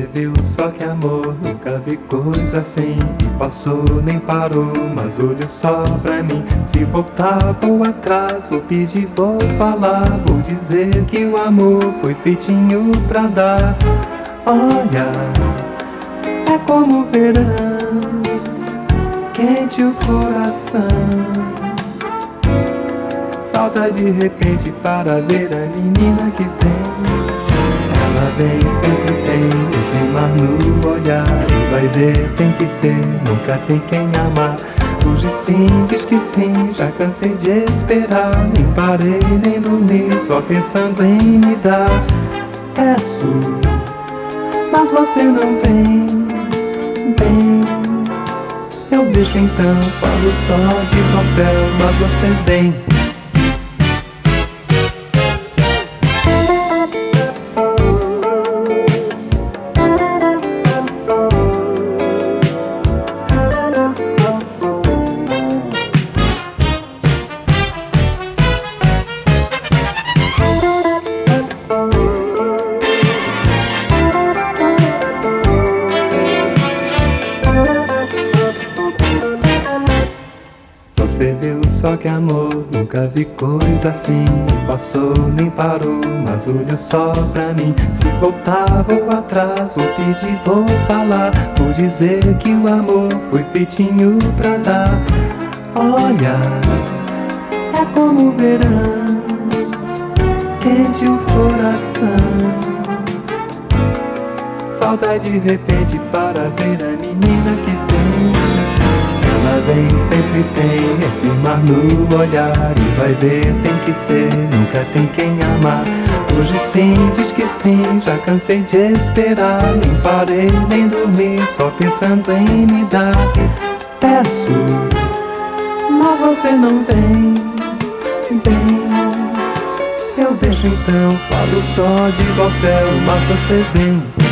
viu só que amor, nunca vi coisa assim. Passou, nem parou, mas olhou só pra mim. Se voltar, vou atrás, vou pedir, vou falar. Vou dizer que o amor foi feitinho pra dar. Olha, é como verão, quente o coração. Salta de repente para ver a menina que vem. Vai ver, tem que ser, nunca tem quem amar. Hoje sim, diz que sim, já cansei de esperar. Nem parei, nem dormi, só pensando em me dar. Peço, mas você não vem, bem. Eu deixo então, falo só de céu, mas você vem. Viu só que amor, nunca vi coisa assim. Passou, nem parou, mas olhou só pra mim. Se voltar, vou atrás, vou pedir, vou falar. Vou dizer que o amor foi feitinho pra dar. Olha, é como o verão, quente o coração. Salta de repente para ver a menina que vem, sempre tem esse mar no olhar E vai ver, tem que ser, nunca tem quem amar. Hoje sim, diz que sim, já cansei de esperar Nem parei, nem dormi, só pensando em me dar. Peço, mas você não vem, bem Eu deixo então, falo só de qual céu, mas você vem